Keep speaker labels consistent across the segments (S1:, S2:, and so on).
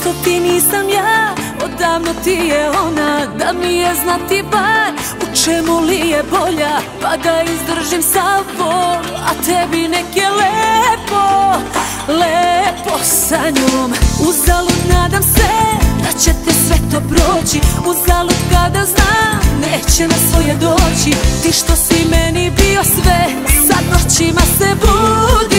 S1: Što ti nisam ja Odavno ti je ona Da mi je znati bar U čemu li je bolja Pa da izdržim sav bol A tebi nek je lepo Lepo sa njom. Uzalud nadam se Da će te sve to proći Uzalud kada znam Neće na svoje doći. Ti što si meni bio sve Sad noćima se budiš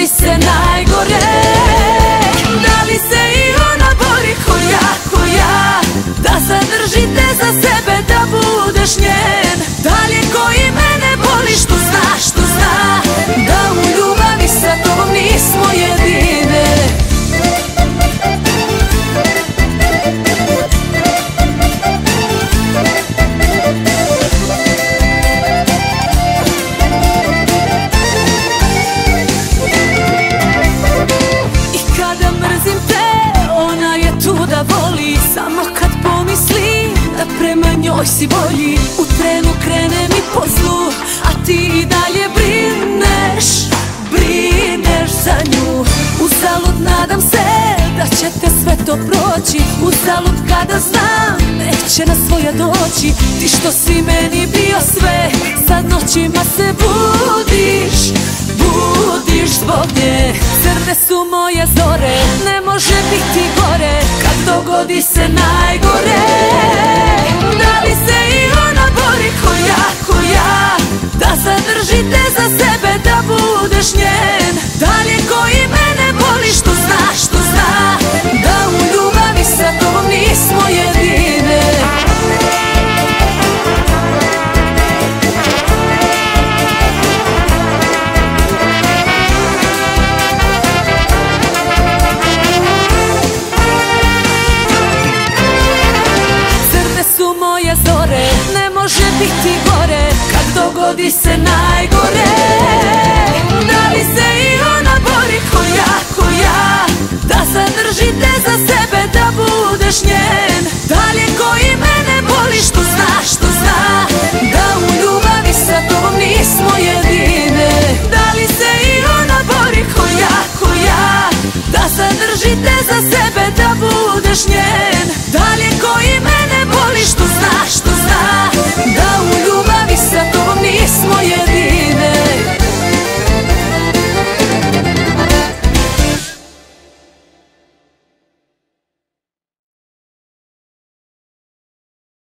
S1: dogodi se najgore. Da li se i ona bori ko ja, ko ja Da zadržite za sebe da budeš njen voli Samo kad pomislim da prema njoj si bolji. U trenu krene mi po zlu, a ti i dalje brineš Brineš za nju. Uzalud nadam se da će te sve to proći. Uzalud kada znam neće na svoje doći. Ti što si meni bio sve, sad noćima se budiš Budiš zbog nje. Crne su moje zore Ne može biti dogodi se najgore ti gore Kad dogodi se najgore. Da li se i ona bori ko ja, ko ja? Da zadrži te za sebe, da budeš njen. Dalje ko i mene boli što zna, što zna? Da u ljubavi sa tobom nismo jedine. Da li se i ona bori ko ja, ko ja? Da zadrži te za sebe, da budeš njen.